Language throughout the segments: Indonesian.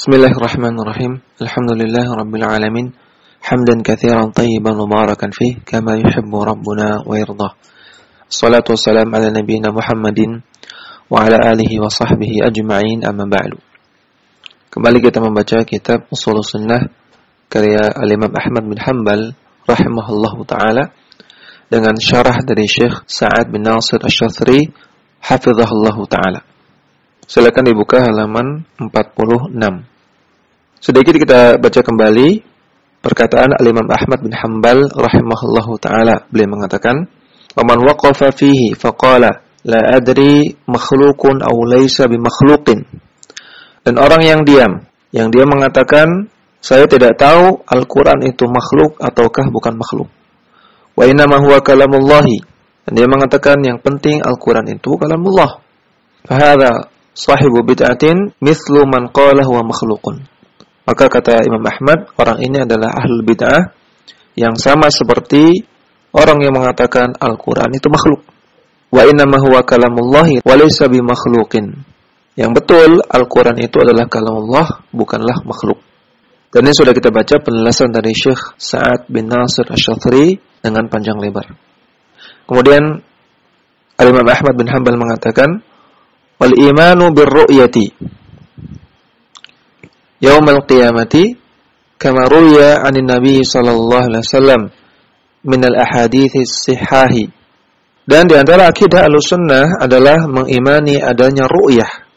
Bismillahirrahmanirrahim. Alhamdulillah rabbil alamin. Hamdan katsiran tayyiban mubarakan fih kama yuhibbu rabbuna wa yardah. Salatu wassalam ala nabiyyina Muhammadin wa ala alihi wa sahbihi ajma'in amma ba'du. Kembali kita membaca kitab Ushul Sunnah karya Al-Imam Ahmad bin Hanbal rahimahullahu taala dengan syarah dari Syekh Sa'ad bin Nasir Asy-Syathri hafizahullahu taala. Silakan dibuka halaman 46. Sedikit kita baca kembali perkataan Al-Imam Ahmad bin Hanbal rahimahullahu taala. Beliau mengatakan, "Wa man waqafa fihi faqala la adri makhluqun aw laysa bimakhluqin." Dan orang yang diam, yang dia mengatakan, "Saya tidak tahu Al-Qur'an itu makhluk ataukah bukan makhluk." Wa inna ma huwa kalamullahi. Dan dia mengatakan yang penting Al-Qur'an itu kalamullah. Fahadha sahibu bid'atin mithlu man qala huwa makhluqun. Maka kata Imam Ahmad, orang ini adalah ahlul bid'ah yang sama seperti orang yang mengatakan Al-Qur'an itu makhluk. Wa inna huwa kalamullahi wa laysa. Yang betul Al-Qur'an itu adalah kalamullah bukanlah makhluk. Dan ini sudah kita baca penjelasan dari Syekh Sa'ad bin Nasir Asy-Syathri dengan panjang lebar. Kemudian Al-Imam Ahmad bin Hanbal mengatakan wal imanu birru'yati yaumal qiyamati kama ruya 'anin nabi sallallahu alaihi wasallam min al ahadits sihahi dan di antara akidah Ahlussunnah adalah mengimani adanya ru'yah.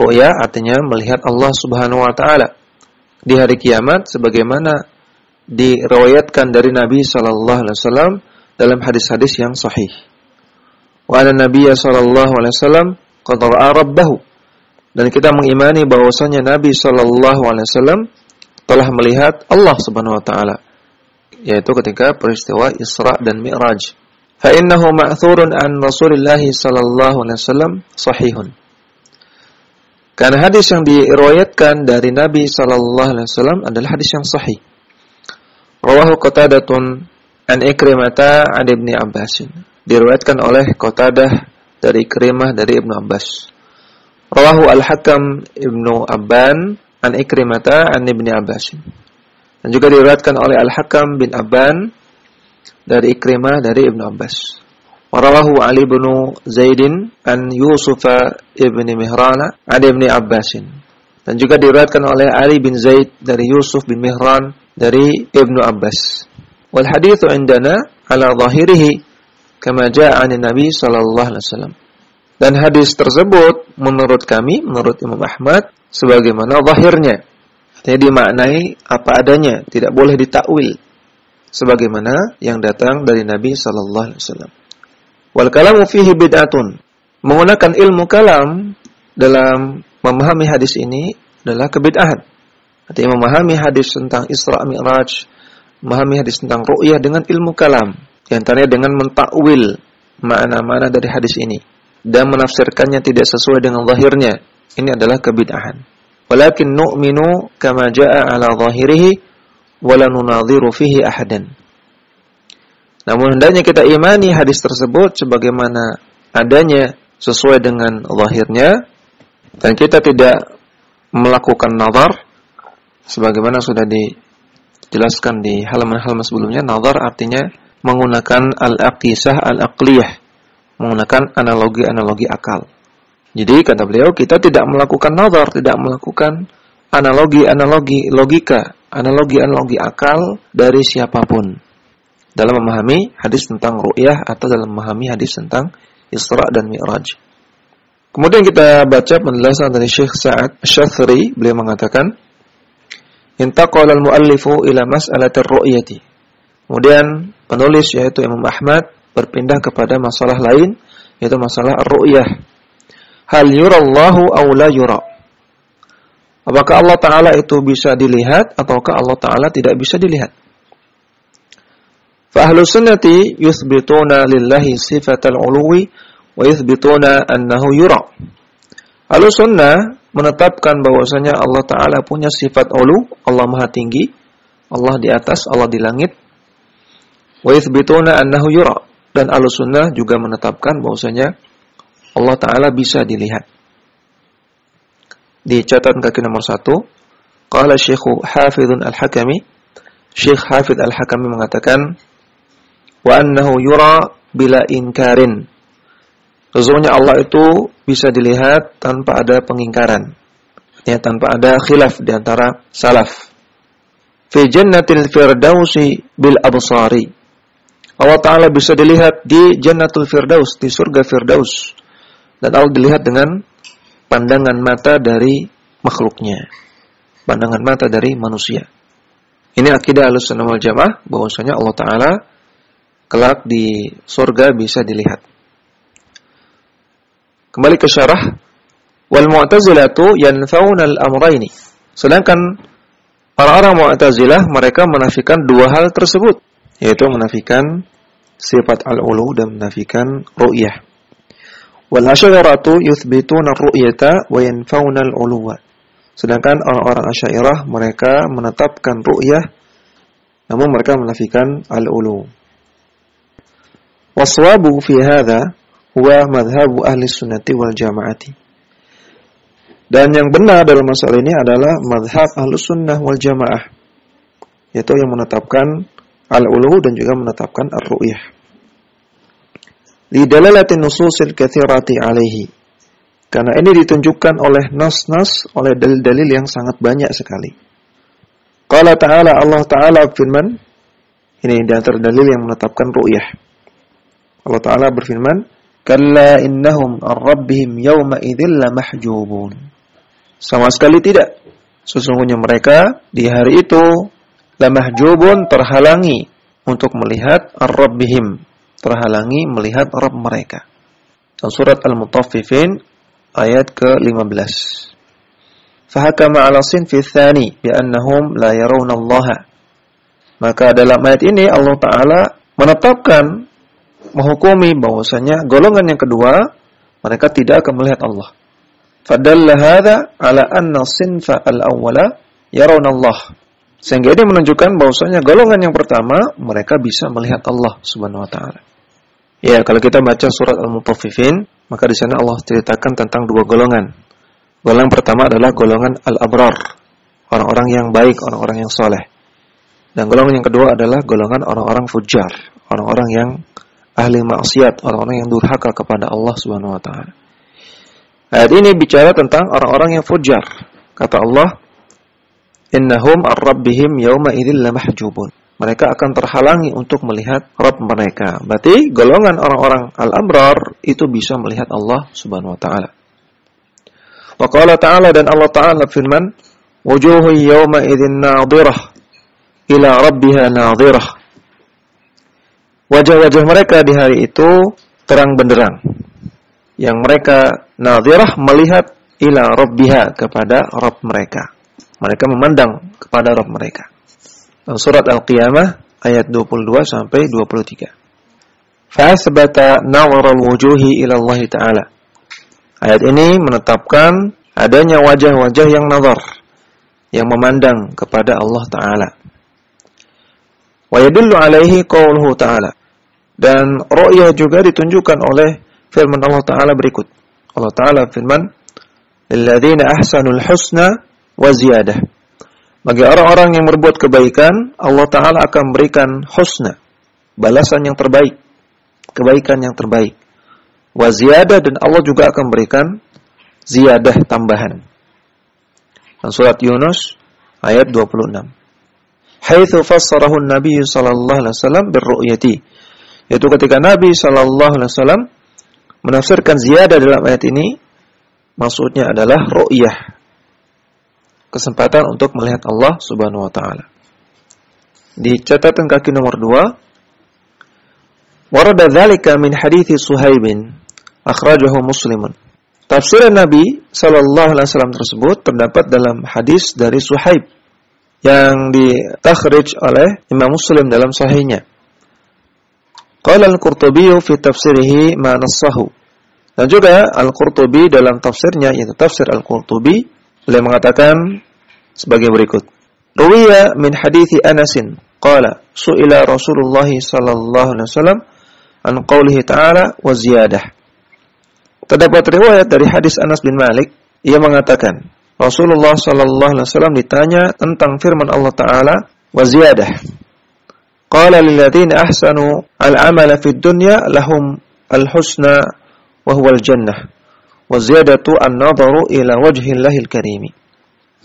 Ru'yah artinya melihat Allah Subhanahu wa taala di hari kiamat sebagaimana diriwayatkan dari Nabi sallallahu alaihi wasallam dalam hadis-hadis yang sahih. Wa anna Nabiy sallallahu alaihi wasallam qad ra'a rabbahu. Dan kita mengimani bahwasanya Nabi sallallahu alaihi wasallam telah melihat Allah Subhanahu wa taala yaitu ketika peristiwa Isra dan Mi'raj. Fa innahu ma'thurun an Rasulillah sallallahu alaihi wasallam sahihun. Karena hadis yang diriwayatkan dari Nabi sallallahu alaihi wasallam adalah hadis yang sahih. Rawahu Qatadatun an Ikrimata an Ibni Abbas. Diriwayatkan oleh Qatadah dari Ikrimah dari Ibnu Abbas. Rawahu Al-Hakam Ibnu Abban an Ikrimata an Ibni Abbas. Dan juga diriwayatkan oleh Al-Hakam bin Abban dari Ikrimah dari Ibnu Abbas. Warawahu Ali bin Zaidin an Yusuf ibn Mihrana an Ibni Abbasin. Dan juga diriwayatkan oleh Ali bin Zaid dari Yusuf bin Mihran dari Ibnu Abbas. Wal hadithu indana ala zahirihi kama jaa 'an Nabi sallallahu alaihi wasallam. Dan hadis tersebut menurut kami, menurut Imam Ahmad sebagaimana zahirnya. Artinya dimaknai apa adanya, tidak boleh ditakwil sebagaimana yang datang dari Nabi sallallahu alaihi wasallam. Wal kalamu fihi bid'atun. Menggunakan ilmu kalam dalam memahami hadis ini adalah kebid'ahan. Artinya memahami hadis tentang Isra Mi'raj, memahami hadis tentang ru'yah dengan ilmu kalam, di antaranya dengan mentakwil makna-makna dari hadis ini dan menafsirkannya tidak sesuai dengan zahirnya. Ini adalah kebid'ahan. Walakin nu'minu kama jaa ala zahirihi wa la nunadhiru fihi ahadan. Namun hendaknya kita imani hadis tersebut sebagaimana adanya sesuai dengan zahirnya dan kita tidak melakukan nazar sebagaimana sudah dijelaskan di halaman-halaman sebelumnya nazar artinya menggunakan al-aqisah al-aqliyah menggunakan analogi-analogi akal. Jadi kata beliau kita tidak melakukan nazar, tidak melakukan analogi-analogi logika, analogi-analogi akal dari siapa pun dalam memahami hadis tentang ru'yah atau dalam memahami hadis tentang Isra dan Mi'raj. Kemudian kita baca penjelasan dari Syekh Sa'ad Syathri, beliau mengatakan, Intaqala al-muallifu ila mas'alatir ru'yati. Kemudian penulis yaitu Imam Ahmad berpindah kepada masalah lain yaitu masalah ru'yah. Hal yurallahu aw la yura? Apakah Allah taala itu bisa dilihat ataukah Allah taala tidak bisa dilihat? Fa ahlus sunnati yuthbituna lillahi sifatal uluwi wa yuthbituna annahu yura. Ahlus sunnah menetapkan bahwasanya Allah taala punya sifat ulu, Allah Maha tinggi, Allah di atas, Allah di langit. Wa yuthbituna annahu yura dan Ahlussunnah juga menetapkan bahwasanya Allah taala bisa dilihat. di catatan kaki nomor satu. Qala Syekh Hafidhun Al-Hakami. Syekh Hafidh Al-Hakami mengatakan, Wa annahu yura bila inkarin. Sesungguhnya Allah itu bisa dilihat tanpa ada pengingkaran. Ya, tanpa ada khilaf di antara salaf. Fi jannatil firdausi bil absari. Allah Ta'ala bisa dilihat di jannatul firdaus, di surga firdaus. Dan Allah dilihat dengan pandangan mata dari makhluknya. Pandangan mata dari manusia. Ini akidah al-sunnah wal jamaah bahwasanya Allah Ta'ala kelak di surga bisa dilihat. Kembali ke syarah. Wal mu'tazilatu yanfawna al-amrayni. Sedangkan orang-orang mu'tazilah mereka menafikan dua hal tersebut. Yaitu menafikan sifat al-ulu dan menafikan ru'yah. Wal asy'ariyatu yuthbituna ar-ru'yata wa yanfawna al-uluwa. Sedangkan orang-orang Asy'ariyah mereka menetapkan ru'yah namun mereka menafikan al-ulu. Waswabu fi hadha huwa madhhabu ahli sunnati wal jamaati. Dan yang benar dalam masalah ini adalah madhab ahli sunnah wal jamaah. Yaitu yang menetapkan al-ulu dan juga menetapkan ar-ru'yah. Li dalalatin nususil kathirati alaihi. Karena ini ditunjukkan oleh nas-nas, oleh dalil-dalil yang sangat banyak sekali. Qala ta'ala Allah ta'ala firman, ini di antara dalil yang menetapkan ru'yah. Allah ta'ala berfirman, Kalla innahum ar-rabbihim yawma idzil lamahjubun. Sama sekali tidak. Sesungguhnya mereka di hari itu lamahjubun terhalangi untuk melihat ar-rabbihim, terhalangi melihat Rabb mereka. Dalam surat Al-Mutaffifin ayat ke-15. Fahakama ala sinfi tsani bi annahum la yarawna Allah. Maka dalam ayat ini Allah taala menetapkan menghukumi bahwasanya golongan yang kedua mereka tidak akan melihat Allah. Fadalla hadza ala anna sinfa al-awwala yarawna Allah. Sehingga ini menunjukkan bahwasanya golongan yang pertama mereka bisa melihat Allah Subhanahu wa taala. Ya, kalau kita baca surat Al-Mutaffifin, maka di sana Allah ceritakan tentang dua golongan. Golongan pertama adalah golongan al-abrar, orang-orang yang baik, orang-orang yang soleh. Dan golongan yang kedua adalah golongan orang-orang fujar, orang-orang yang ahli maksiat, orang-orang yang durhaka kepada Allah Subhanahu wa taala. Ayat ini bicara tentang orang-orang yang fujar. Kata Allah, "Innahum ar-rabbihim yawma idzil lamahjubun." Mereka akan terhalangi untuk melihat Rabb mereka. Berarti golongan orang-orang al-abrar itu bisa melihat Allah Subhanahu wa taala. Wa qala ta'ala dan Allah taala firman, "Wujuhun yawma idzin nadhirah ila rabbiha nadhirah." Wajah-wajah mereka di hari itu terang benderang. Yang mereka nadhirah melihat ila rabbiha kepada Rabb mereka. Mereka memandang kepada Rabb mereka. Surat Al-Qiyamah ayat 22 sampai 23. Fa'asbata nawar al-wujuhi ila Allah Ta'ala. Ayat ini menetapkan adanya wajah-wajah yang nazar, yang memandang kepada Allah Ta'ala. Wa yadullu alaihi qawluhu ta'ala. Dan ru'yah juga ditunjukkan oleh firman Allah Ta'ala berikut. Allah Ta'ala firman, Lilladzina ahsanul husna wa ziyadah. Bagi orang-orang yang berbuat kebaikan, Allah Ta'ala akan memberikan husna, balasan yang terbaik, kebaikan yang terbaik. Wa ziyadah dan Allah juga akan memberikan ziyadah tambahan. Dan surat Yunus ayat 26. Haitsu fassarahu an-nabiy sallallahu alaihi wasallam birru'yati yaitu ketika Nabi Shallallahu Alaihi Wasallam menafsirkan ziyadah dalam ayat ini, maksudnya adalah ru'yah, kesempatan untuk melihat Allah Subhanahu Wa Taala. Di catatan kaki nomor dua, warada dzalika min hadithi Suhaibin, akhrajahu Muslimun. Tafsiran Nabi Shallallahu Alaihi Wasallam tersebut terdapat dalam hadis dari Suhaib yang ditakhrij oleh Imam Muslim dalam sahihnya. Qala al-Qurtubi fi tafsirihi ma nassahu. Dan juga Al-Qurtubi dalam tafsirnya yaitu tafsir Al-Qurtubi beliau mengatakan sebagai berikut. Ruwiya min hadithi Anasin qala su'ila Rasulullah sallallahu alaihi wasallam an qawlihi ta'ala wa ziyadah. Terdapat riwayat dari hadis Anas bin Malik ia mengatakan Rasulullah sallallahu alaihi wasallam ditanya tentang firman Allah taala wa ziyadah. Qala lil ladzina ahsanu al-amala fid dunya lahum al-husna wa huwa al-jannah. Wa ziyadatu an-nadharu ila wajhillahil karim.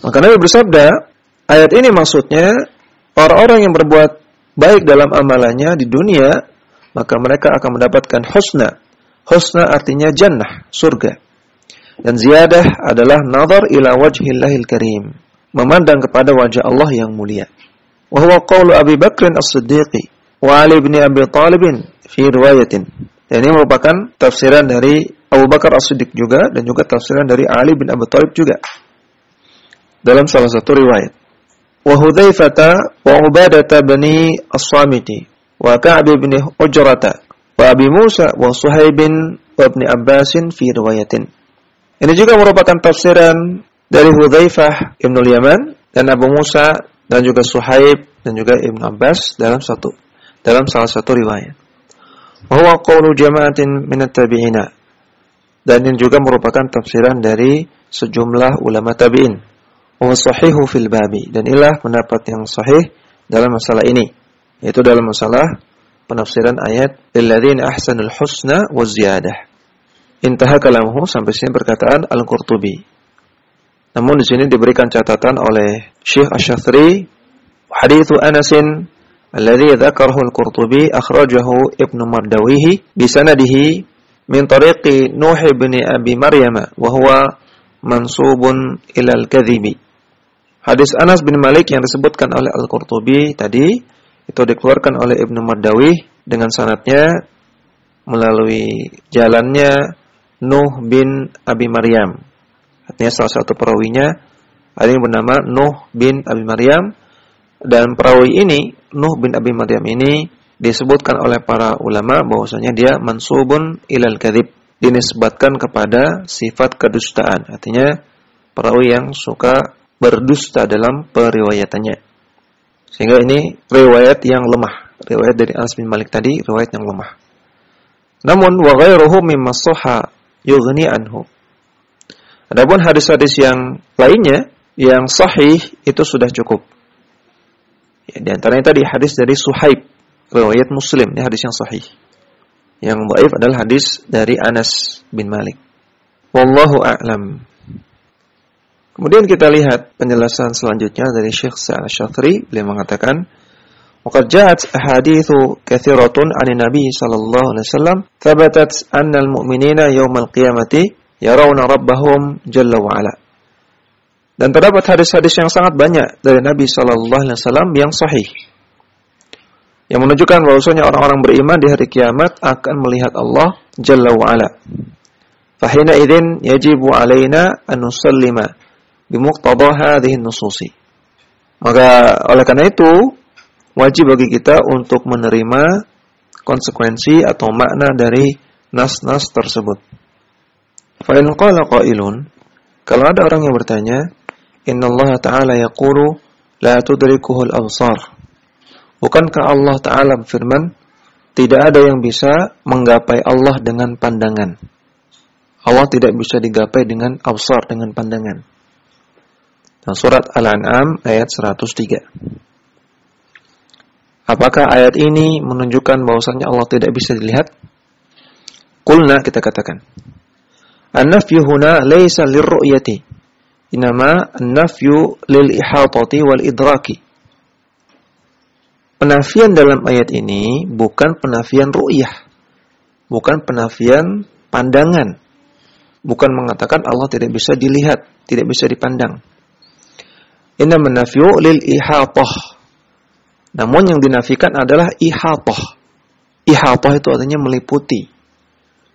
Maka Nabi bersabda, ayat ini maksudnya orang-orang yang berbuat baik dalam amalannya di dunia, maka mereka akan mendapatkan husna. Husna artinya jannah, surga. Dan ziyadah adalah nazar ila wajhillahil karim. Memandang kepada wajah Allah yang mulia. Wa huwa qawlu Abi Bakr as-Siddiqi wa Ali bin Abi Talib fi riwayatin. Dan ini merupakan tafsiran dari Abu Bakar as-Siddiq juga dan juga tafsiran dari Ali bin Abi Talib juga. Dalam salah satu riwayat. Wa Hudzaifah wa Ubadah bin As-Samiti wa Ka'b bin Ujrata wa Abi Musa wa Suhaib wa Ibn Abbasin fi riwayatin. Ini juga merupakan tafsiran dari Hudzaifah Ibn Yaman dan Abu Musa dan juga Suhaib dan juga Ibn Abbas dalam satu dalam salah satu riwayat. Bahwa qawlu jama'atin minat tabi'ina dan ini juga merupakan tafsiran dari sejumlah ulama tabi'in. Wa sahihu fil babi dan inilah pendapat yang sahih dalam masalah ini yaitu dalam masalah penafsiran ayat lilladzina ahsanul husna wa ziyadah. Intaha kalamuhu sampai sini perkataan Al-Qurtubi. Namun di sini diberikan catatan oleh Syekh hadithu Anasin Al-Qurtubi akhrajahu Ibnu Mardawihi bi sanadihi min tariqi Nuh bin Abi Maryam wa huwa mansubun ila al-kadhibi. Hadis Anas bin Malik yang disebutkan oleh Al-Qurtubi tadi itu dikeluarkan oleh Ibnu Mardawi dengan sanatnya melalui jalannya Nuh bin Abi Maryam. Artinya salah satu perawinya ada yang bernama Nuh bin Abi Maryam dan perawi ini Nuh bin Abi Maryam ini disebutkan oleh para ulama bahwasanya dia mansubun ilal kadzib dinisbatkan kepada sifat kedustaan. Artinya perawi yang suka berdusta dalam periwayatannya. Sehingga ini riwayat yang lemah. Riwayat dari Anas bin Malik tadi riwayat yang lemah. Namun wa ghairuhu mimma sahha yughni anhu. Adapun hadis-hadis yang lainnya yang sahih itu sudah cukup. Ya, di antaranya tadi hadis dari Suhaib, riwayat Muslim, ini hadis yang sahih. Yang dhaif adalah hadis dari Anas bin Malik. Wallahu a'lam. Kemudian kita lihat penjelasan selanjutnya dari Syekh Sa'al Syafri, beliau mengatakan, وقد جاءت أحاديث كثيرة عن النبي صلى الله عليه وسلم ثبتت أن المؤمنين يوم القيامة يرون ربهم جل وعلا dan terdapat hadis-hadis yang sangat banyak dari Nabi Shallallahu Alaihi Wasallam yang sahih, yang menunjukkan bahwasanya orang-orang beriman di hari kiamat akan melihat Allah Jalla wa Ala. Fahina idin yajibu alaina an nusallima bimuqtada hadhihi nususi. Maka oleh karena itu wajib bagi kita untuk menerima konsekuensi atau makna dari nas-nas tersebut. Fa'in qala qailun, kalau ada orang yang bertanya, Inna Allah Ta'ala yaqulu la tudrikuhul absar. Bukankah Allah Ta'ala berfirman, tidak ada yang bisa menggapai Allah dengan pandangan. Allah tidak bisa digapai dengan absar, dengan pandangan. Dan surat Al-An'am ayat 103. Apakah ayat ini menunjukkan bahwasannya Allah tidak bisa dilihat? Kulna kita katakan. An-nafyu huna laysa lirru'yati. Inama an-nafyu lil ihatati wal idraki. Penafian dalam ayat ini bukan penafian ru'yah. Bukan penafian pandangan. Bukan mengatakan Allah tidak bisa dilihat, tidak bisa dipandang. Inama an-nafyu lil ihatah namun yang dinafikan adalah ihatah. Ihatah itu artinya meliputi,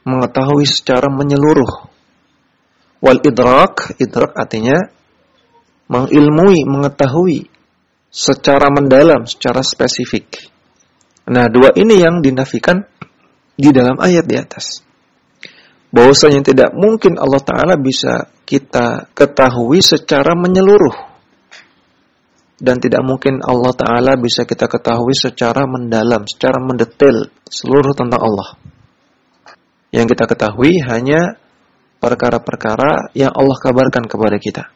mengetahui secara menyeluruh. Wal idrak, idrak artinya mengilmui, mengetahui secara mendalam, secara spesifik. Nah, dua ini yang dinafikan di dalam ayat di atas. Bahwasanya tidak mungkin Allah Ta'ala bisa kita ketahui secara menyeluruh dan tidak mungkin Allah Ta'ala bisa kita ketahui secara mendalam, secara mendetail seluruh tentang Allah. Yang kita ketahui hanya perkara-perkara yang Allah kabarkan kepada kita.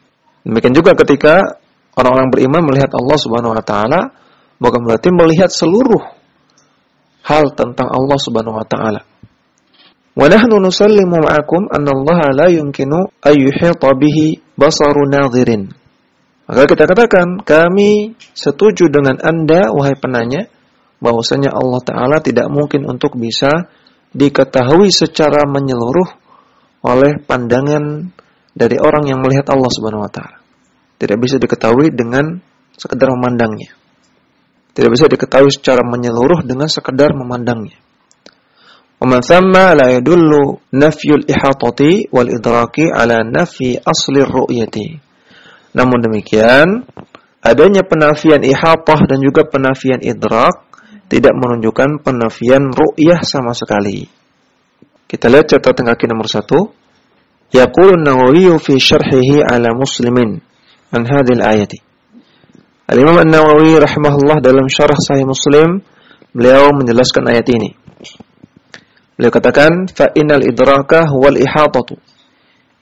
Demikian juga ketika orang-orang beriman melihat Allah Subhanahu wa taala, bukan berarti melihat seluruh hal tentang Allah Subhanahu wa taala. Wa nahnu nusallimu ma'akum anna Allah la yumkinu ay yuhita bihi basaru nadhirin. Maka kita katakan, kami setuju dengan Anda wahai penanya bahwasanya Allah taala tidak mungkin untuk bisa diketahui secara menyeluruh oleh pandangan dari orang yang melihat Allah Subhanahu wa taala. Tidak bisa diketahui dengan sekedar memandangnya. Tidak bisa diketahui secara menyeluruh dengan sekedar memandangnya. ومن ثم لا يدل نفي الإحاطة والإدراك على نفي أصل الرؤية namun demikian adanya penafian ihatah dan juga penafian idrak tidak menunjukkan penafian ru'yah sama sekali. Kita lihat catatan kaki nomor satu. Yaqulu an-Nawawi fi syarhihi ala Muslimin an hadhihi al-ayati. Al-Imam An-Nawawi rahimahullah dalam syarah Sahih Muslim beliau menjelaskan ayat ini. Beliau katakan fa innal idraka wal ihatatu.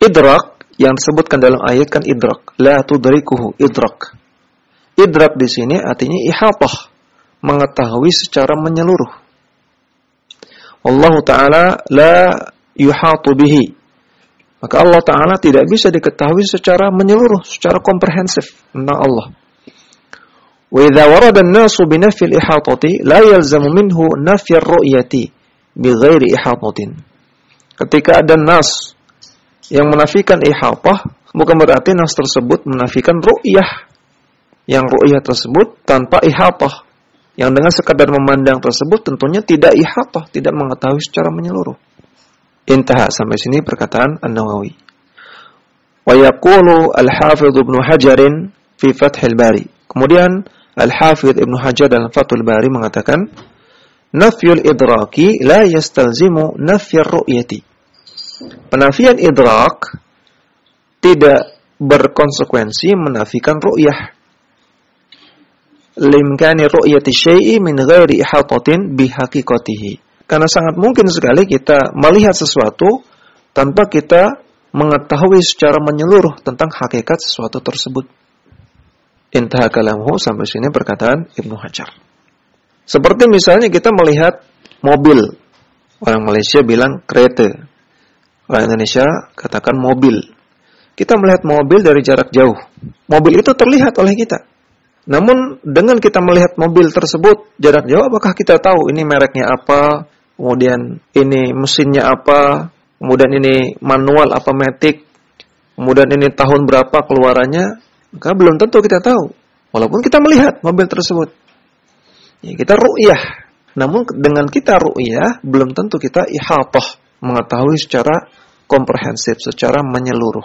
Idrak yang disebutkan dalam ayat kan idrak, la tudrikuhu idrak. Idrak di sini artinya ihatah, mengetahui secara menyeluruh. Allah taala la yuhatu bihi. Maka Allah taala tidak bisa diketahui secara menyeluruh, secara komprehensif tentang Allah. Warada an-nasu bi nafyi al-ihatati la yalzamu minhu nafy ar-ru'yati bighairi ihatatin. Ketika ada nas yang menafikan ihatah, bukan berarti nas tersebut menafikan ru'yah. Yang ru'yah tersebut tanpa ihatah. Yang dengan sekadar memandang tersebut tentunya tidak ihatah, tidak mengetahui secara menyeluruh. Intah sampai sini perkataan An-Nawawi. Wa yaqulu Al-Hafidh Ibnu Hajar fi Fathil Bari. Kemudian Al-Hafidh Ibnu Hajar dalam Fathul Bari mengatakan, nafyul idraki la yastalzimu nafyar ru'yati. Penafian idrak tidak berkonsekuensi menafikan ru'yah. Limkani ru'yati syai'i min ghairi ihatatin bihaqiqatihi. Karena sangat mungkin sekali kita melihat sesuatu tanpa kita mengetahui secara menyeluruh tentang hakikat sesuatu tersebut. Intah kalamhu sampai sini perkataan Ibnu Hajar. Seperti misalnya kita melihat mobil. Orang Malaysia bilang kereta. Orang Indonesia katakan mobil. Kita melihat mobil dari jarak jauh. Mobil itu terlihat oleh kita. Namun dengan kita melihat mobil tersebut jarak jauh, apakah kita tahu ini mereknya apa, kemudian ini mesinnya apa, kemudian ini manual apa matic, kemudian ini tahun berapa keluarannya, maka belum tentu kita tahu. Walaupun kita melihat mobil tersebut. Ya, kita ru'yah. Namun dengan kita ru'yah, belum tentu kita ihatah. Mengetahui secara komprehensif, secara menyeluruh.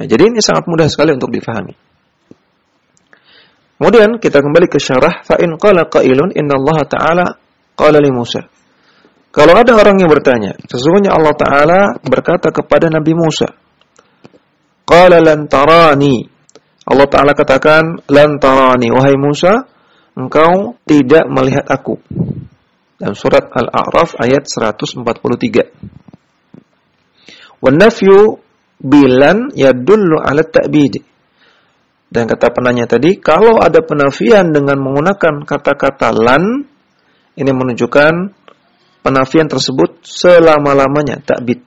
Ya, jadi ini sangat mudah sekali untuk difahami. Kemudian kita kembali ke syarah. Fa'in qala qailun inna Allah ta'ala qala li Musa. Kalau ada orang yang bertanya, sesungguhnya Allah Ta'ala berkata kepada Nabi Musa, Qala lan tarani. Allah Ta'ala katakan, lan tarani. Wahai Musa, engkau tidak melihat aku. Dalam surat Al-A'raf ayat 143. Wan nafyu bilan yadullu ala ta'bid. Dan kata penanya tadi, kalau ada penafian dengan menggunakan kata-kata lan, ini menunjukkan penafian tersebut selama-lamanya ta'bid.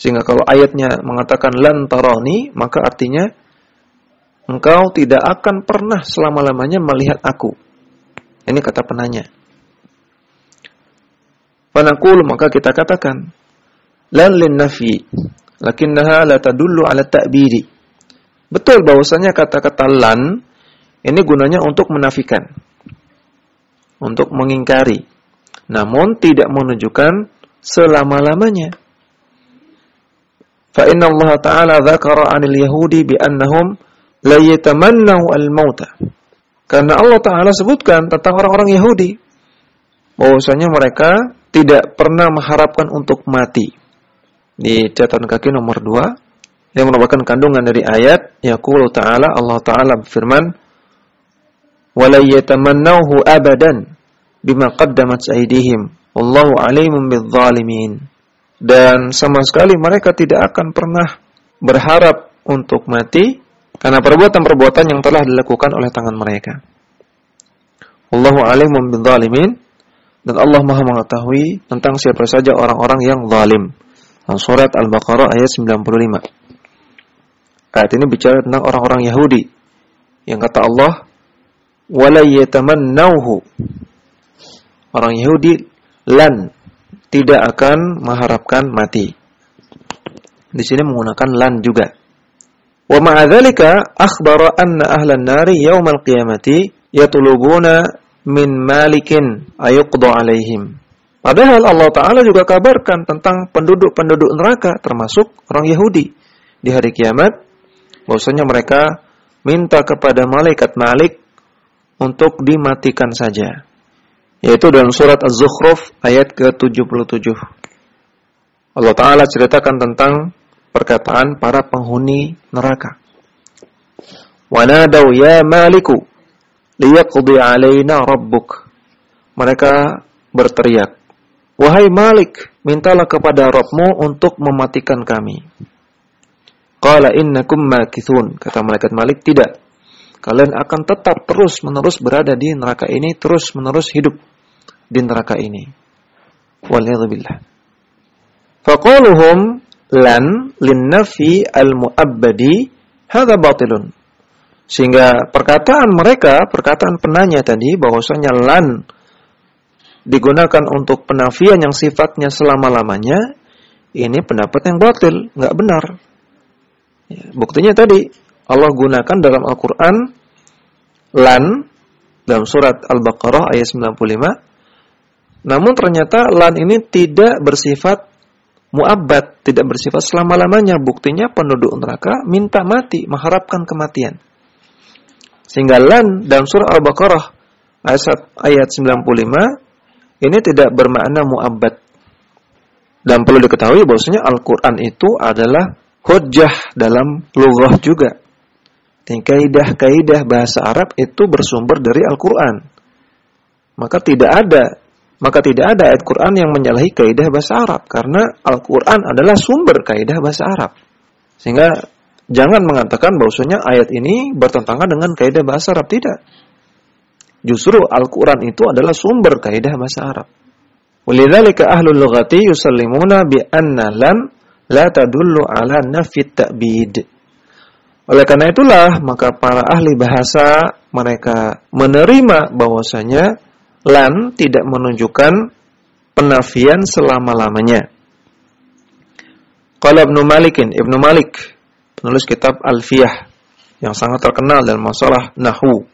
Sehingga kalau ayatnya mengatakan lan tarani, maka artinya engkau tidak akan pernah selama-lamanya melihat aku. Ini kata penanya. Fanaqul maka kita katakan lan lin nafi lakinnaha la tadullu ala ta'bidi. Betul bahwasanya kata-kata lan ini gunanya untuk menafikan. Untuk mengingkari. Namun tidak menunjukkan selama-lamanya. Fa inna Allah Ta'ala dzakara 'anil yahudi bi annahum la yatamannahu al-mauta. Karena Allah Ta'ala sebutkan tentang orang-orang Yahudi. bahwasanya mereka tidak pernah mengharapkan untuk mati. Di catatan kaki nomor 2 yang merupakan kandungan dari ayat yaqulu ta'ala Allah taala berfirman wala abadan bima qaddamat aydihim wallahu alimun bidzalimin dan sama sekali mereka tidak akan pernah berharap untuk mati karena perbuatan-perbuatan yang telah dilakukan oleh tangan mereka wallahu alimun bidzalimin dan Allah Maha mengetahui tentang siapa saja orang-orang yang zalim. Surat Al-Baqarah ayat 95. Ayat ini bicara tentang orang-orang Yahudi yang kata Allah wala yatamannauhu. Orang Yahudi lan tidak akan mengharapkan mati. Di sini menggunakan lan juga. Wa ma'adzalika akhbara anna ahlan nari yaumal qiyamati yatulubuna min malikin ayuqda alaihim. Padahal Allah Ta'ala juga kabarkan tentang penduduk-penduduk neraka termasuk orang Yahudi. Di hari kiamat, bahwasanya mereka minta kepada malaikat Malik untuk dimatikan saja. Yaitu dalam surat Az-Zukhruf ayat ke-77. Allah Ta'ala ceritakan tentang perkataan para penghuni neraka. Wanadau ya maliku liyaqdi alaina rabbuk. Mereka berteriak, "Wahai Malik, mintalah kepada Rabbmu untuk mematikan kami." Qala innakum makithun. Kata malaikat Malik, "Tidak. Kalian akan tetap terus-menerus berada di neraka ini, terus-menerus hidup di neraka ini." Waliyadzubillah. Faqaluhum lan linnafi al-mu'abbadi hadza batilun. Sehingga perkataan mereka, perkataan penanya tadi bahwasanya lan digunakan untuk penafian yang sifatnya selama-lamanya, ini pendapat yang batil, nggak benar. Ya, buktinya tadi Allah gunakan dalam Al-Qur'an lan dalam surat Al-Baqarah ayat 95. Namun ternyata lan ini tidak bersifat muabbad, tidak bersifat selama-lamanya. Buktinya penduduk neraka minta mati, mengharapkan kematian. Sehingga lan dalam surah Al-Baqarah ayat ayat 95 ini tidak bermakna muabbad. Dan perlu diketahui bahwasanya Al-Qur'an itu adalah hujjah dalam lughah juga. Kaidah-kaidah bahasa Arab itu bersumber dari Al-Qur'an. Maka tidak ada maka tidak ada ayat Quran yang menyalahi kaidah bahasa Arab karena Al-Qur'an adalah sumber kaidah bahasa Arab. Sehingga jangan mengatakan bahwasanya ayat ini bertentangan dengan kaidah bahasa Arab tidak. Justru Al-Qur'an itu adalah sumber kaidah bahasa Arab. Walidzalika ahlul lughati yusallimuna bi anna lam la tadullu ala nafi ta'bid. Oleh karena itulah maka para ahli bahasa mereka menerima bahwasanya lan tidak menunjukkan penafian selama-lamanya. Qala Ibnu Malikin, Ibnu Malik, penulis kitab Alfiyah yang sangat terkenal dalam masalah nahwu,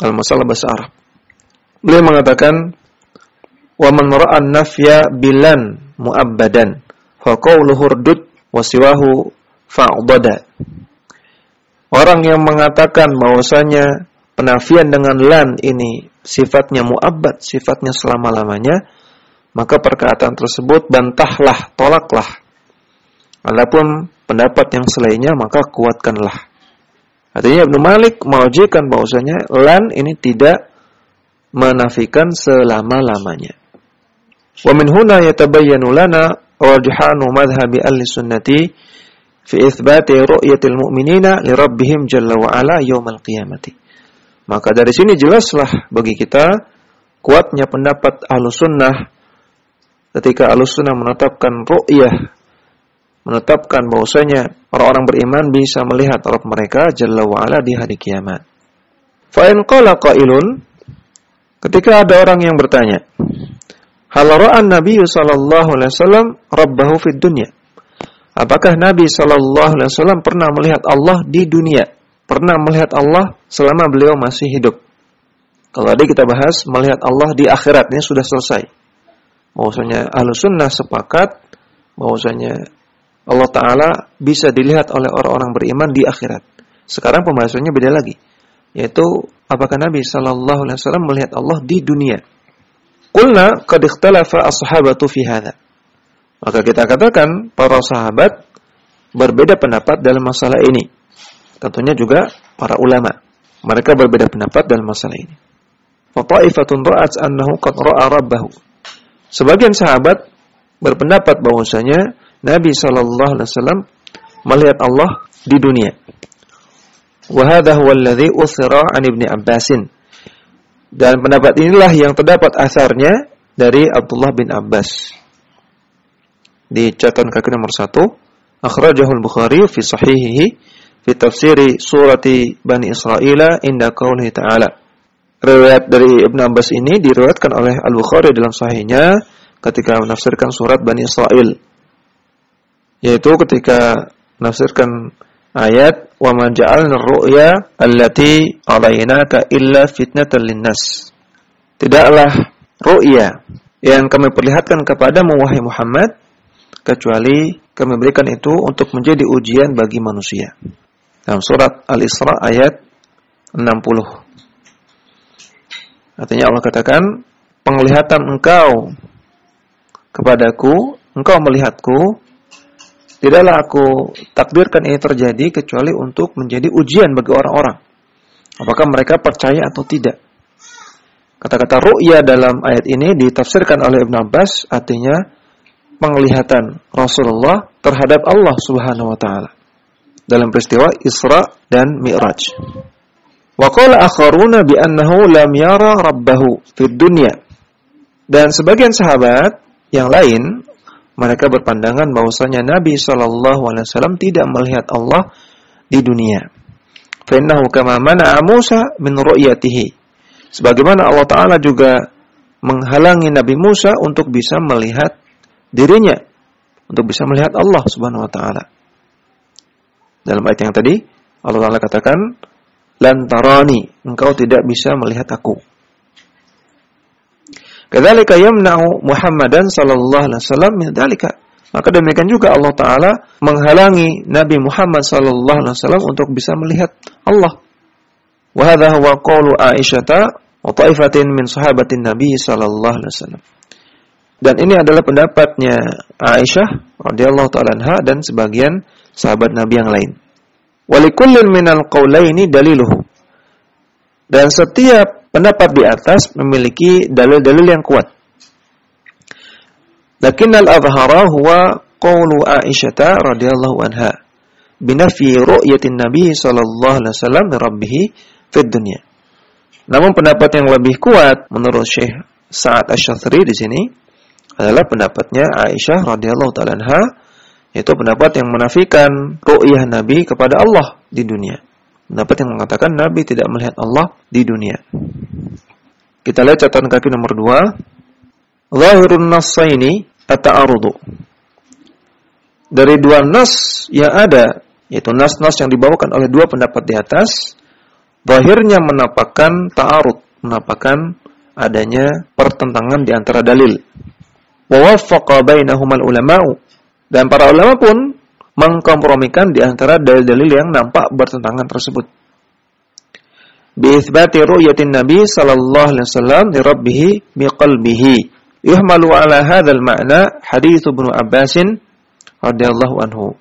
dalam masalah bahasa Arab. Beliau mengatakan, "Wa man ra'a nafya bilan mu'abbadan, fa qawluhu urdud wa siwahu fa'dada." Orang yang mengatakan bahwasanya penafian dengan lan ini sifatnya muabbad, sifatnya selama-lamanya, maka perkataan tersebut bantahlah, tolaklah. Adapun pendapat yang selainnya maka kuatkanlah. Artinya Ibnu Malik mewajibkan bahwasanya lan ini tidak menafikan selama-lamanya. Wa min huna yatabayyanu lana rajhanu madhhabi ahli sunnati fi itsbati ru'yatil mu'minina li rabbihim jalla wa ala yaumal qiyamati. Maka dari sini jelaslah bagi kita kuatnya pendapat sunnah ketika sunnah menetapkan ru'yah menetapkan bahwasanya orang-orang beriman bisa melihat Rabb mereka jalla wa ala di hari kiamat. Fa in qala qailun ketika ada orang yang bertanya, "Hal ra'an Nabi sallallahu alaihi wasallam rabbahu fid dunya?" Apakah Nabi sallallahu alaihi wasallam pernah melihat Allah di dunia? pernah melihat Allah selama beliau masih hidup. Kalau tadi kita bahas melihat Allah di akhirat ini sudah selesai. Bahwasanya ahlu sunnah sepakat bahwasanya Allah Ta'ala bisa dilihat oleh orang-orang beriman di akhirat. Sekarang pembahasannya beda lagi. Yaitu apakah Nabi Sallallahu Alaihi Wasallam melihat Allah di dunia. Kulna qad ikhtalafa ashabatu fi hadha. Maka kita katakan para sahabat berbeda pendapat dalam masalah ini tentunya juga para ulama. Mereka berbeda pendapat dalam masalah ini. Fata'ifatun ra'at annahu qad ra'a rabbahu. Sebagian sahabat berpendapat bahwasanya Nabi sallallahu alaihi wasallam melihat Allah di dunia. Wa hadha huwa alladhi uthira an Ibnu Abbasin. Dan pendapat inilah yang terdapat asarnya dari Abdullah bin Abbas. Di catatan kaki nomor satu, akhrajahu al-Bukhari fi sahihihi fi tafsiri surati Bani Israel inda qaulihi ta'ala. Riwayat dari Ibnu Abbas ini diriwayatkan oleh Al-Bukhari dalam sahihnya ketika menafsirkan surat Bani Israel. Yaitu ketika menafsirkan ayat wa ma ja'alna ar-ru'ya allati 'alaynaka illa fitnatan linnas. Tidaklah ru'ya yang kami perlihatkan kepadamu wahai Muhammad kecuali kami berikan itu untuk menjadi ujian bagi manusia. Dalam surat Al-Isra ayat 60. Artinya Allah katakan, penglihatan engkau kepadaku, engkau melihatku, tidaklah aku takdirkan ini terjadi kecuali untuk menjadi ujian bagi orang-orang. Apakah mereka percaya atau tidak. Kata-kata ru'ya dalam ayat ini ditafsirkan oleh Ibn Abbas artinya penglihatan Rasulullah terhadap Allah Subhanahu wa taala dalam peristiwa Isra dan Mi'raj. Wa qala akharuna bi annahu lam yara rabbahu fid dunya. Dan sebagian sahabat yang lain mereka berpandangan bahwasanya Nabi sallallahu alaihi wasallam tidak melihat Allah di dunia. Fa innahu kama mana'a Musa min ru'yatihi Sebagaimana Allah Ta'ala juga menghalangi Nabi Musa untuk bisa melihat dirinya. Untuk bisa melihat Allah Subhanahu Wa Ta'ala. Dalam ayat yang tadi, Allah Ta'ala katakan, Lantarani, engkau tidak bisa melihat aku. Kadzalika yamna'u Muhammadan sallallahu alaihi wasallam min dzalika. Maka demikian juga Allah taala menghalangi Nabi Muhammad sallallahu alaihi wasallam untuk bisa melihat Allah. Wa hadha huwa qawlu Aisyah wa ta'ifatin min sahabatin Nabi sallallahu alaihi wasallam. Dan ini adalah pendapatnya Aisyah radhiyallahu taala anha dan sebagian sahabat Nabi yang lain. Walikullin minal qaulaini daliluhu. Dan setiap pendapat di atas memiliki dalil-dalil yang kuat. Lakinnal adhara huwa qawlu Aisyah radhiyallahu anha binafi ru'yatin Nabi sallallahu alaihi wasallam rabbih fid dunya. Namun pendapat yang lebih kuat menurut Syekh Sa'ad Asy-Syafiri di sini adalah pendapatnya Aisyah radhiyallahu taala anha yaitu pendapat yang menafikan ru'yah Nabi kepada Allah di dunia. Pendapat yang mengatakan Nabi tidak melihat Allah di dunia. Kita lihat catatan kaki nomor 2. Zahirun nassaini at-ta'arudu. Dari dua nas yang ada, yaitu nas-nas yang dibawakan oleh dua pendapat di atas, Zahirnya menampakkan ta'arud, menampakkan adanya pertentangan di antara dalil. Wa bainahumal ulama'u. Dan para ulama pun mengkompromikan di antara dalil-dalil yang nampak bertentangan tersebut. Bi'ithbati ru'yatin Nabi sallallahu alaihi wasallam li rabbih biqalbihi. Yuhmalu ala hadzal ma'na hadits Ibnu Abbasin radhiyallahu anhu.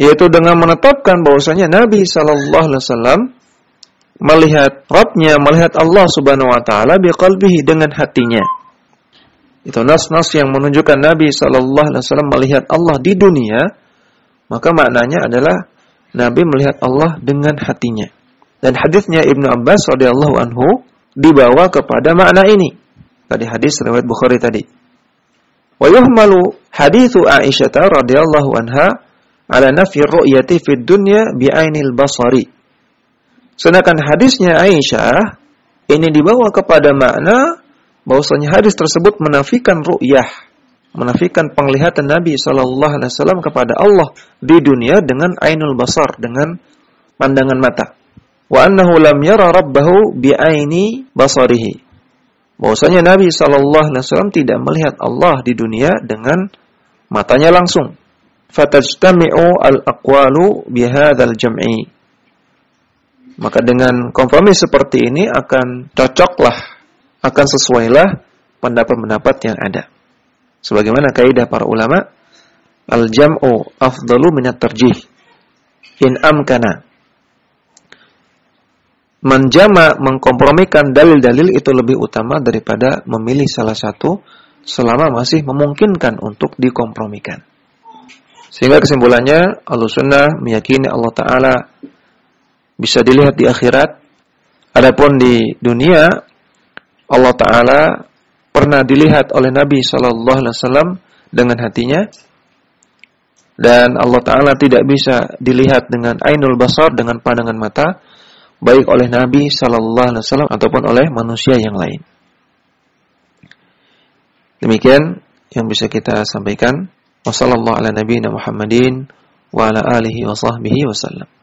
Yaitu dengan menetapkan bahwasanya Nabi sallallahu alaihi wasallam melihat Rabbnya, melihat Allah Subhanahu wa taala biqalbihi dengan hatinya. Itu nas-nas yang menunjukkan Nabi sallallahu alaihi wasallam melihat Allah di dunia, maka maknanya adalah Nabi melihat Allah dengan hatinya. Dan hadisnya Ibnu Abbas radhiyallahu anhu dibawa kepada makna ini. Tadi hadis riwayat Bukhari tadi. Wa yuhmalu hadithu Aisyah radhiyallahu anha ala nafi ru'yati fid dunya bi'ainil basari Sedangkan hadisnya Aisyah ini dibawa kepada makna bahwasanya hadis tersebut menafikan ru'yah, menafikan penglihatan Nabi sallallahu alaihi wasallam kepada Allah di dunia dengan ainul basar, dengan pandangan mata. Wa annahu lam yara rabbahu bi aini basarihi. Bahwasanya Nabi sallallahu alaihi wasallam tidak melihat Allah di dunia dengan matanya langsung. Fatajtami'u al-aqwalu bihadzal jam'i maka dengan kompromi seperti ini akan cocoklah, akan sesuailah pendapat-pendapat yang ada. Sebagaimana kaidah para ulama, al-jam'u afdalu minat tarjih. In amkana. Menjama, mengkompromikan dalil-dalil itu lebih utama daripada memilih salah satu selama masih memungkinkan untuk dikompromikan. Sehingga kesimpulannya Ahlussunnah meyakini Allah taala bisa dilihat di akhirat. Adapun di dunia Allah taala pernah dilihat oleh Nabi sallallahu alaihi wasallam dengan hatinya dan Allah taala tidak bisa dilihat dengan ainul basar dengan pandangan mata baik oleh Nabi sallallahu alaihi wasallam ataupun oleh manusia yang lain. Demikian yang bisa kita sampaikan. Wassalamualaikum warahmatullahi wabarakatuh.